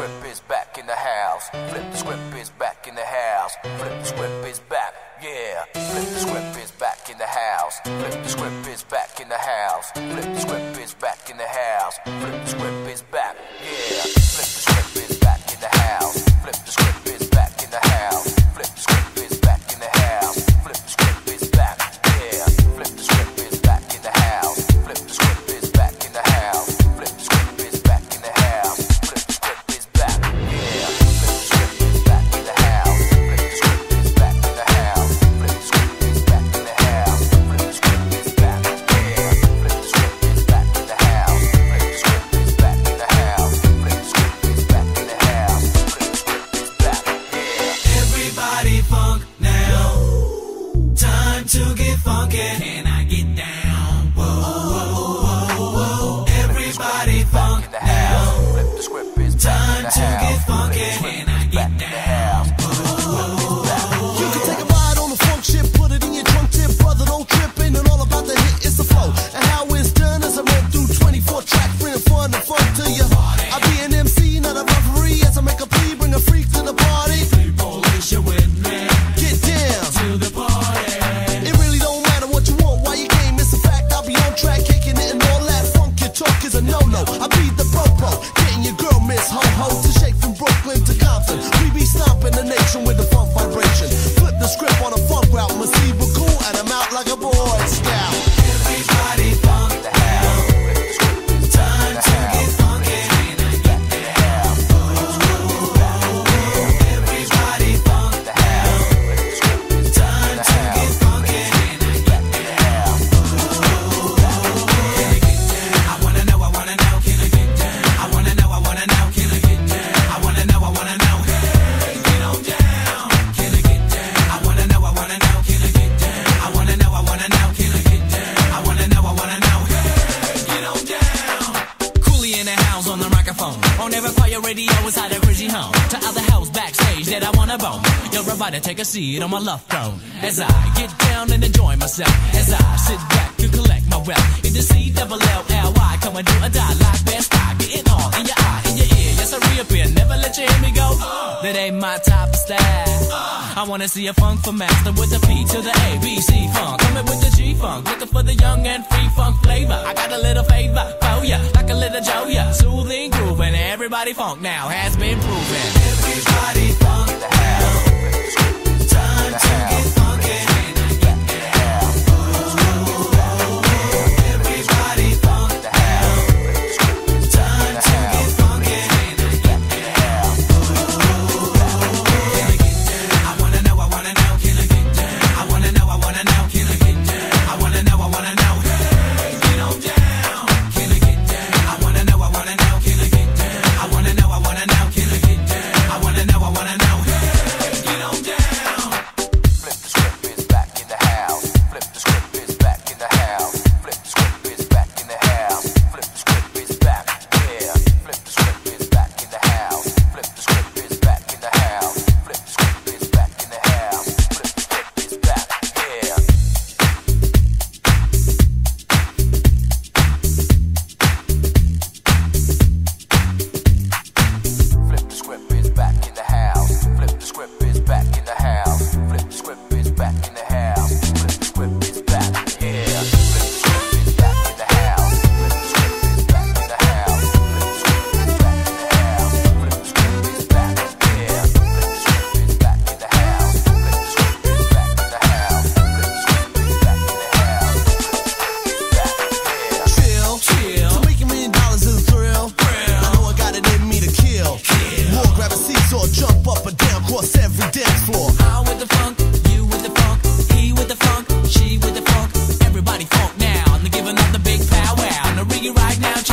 script is back in the house. Flip the script is back in the house. Flip the script is back. Yeah. Flip the script. No, no, I be the popo, getting your girl Miss Ho Ho to shake from Brooklyn to Compton. We be stomping the nation with the funk vibration. Flip the script on a funk route, my see cool, and I'm out like a boy. easy home to other house backstage that I wanna bone. You're about to take a seat on my love throne as I get down and enjoy myself. As I sit back to collect my wealth in the C double L L Y, come and do a die like best I getting all in your eye, in your ear. Yes, I reappear, never let you hear me go. That ain't my top of style. I wanna see a funk for master with the P to the A B C funk, coming with the G funk, looking for the young and free funk flavor. I got a little favor for ya, like a little joya, soothing groove and everybody funk now has. across every dance floor. I with the funk, you with the funk, he with the funk, she with the funk. Everybody funk now, and they're giving up the big powwow. Now ring it right now.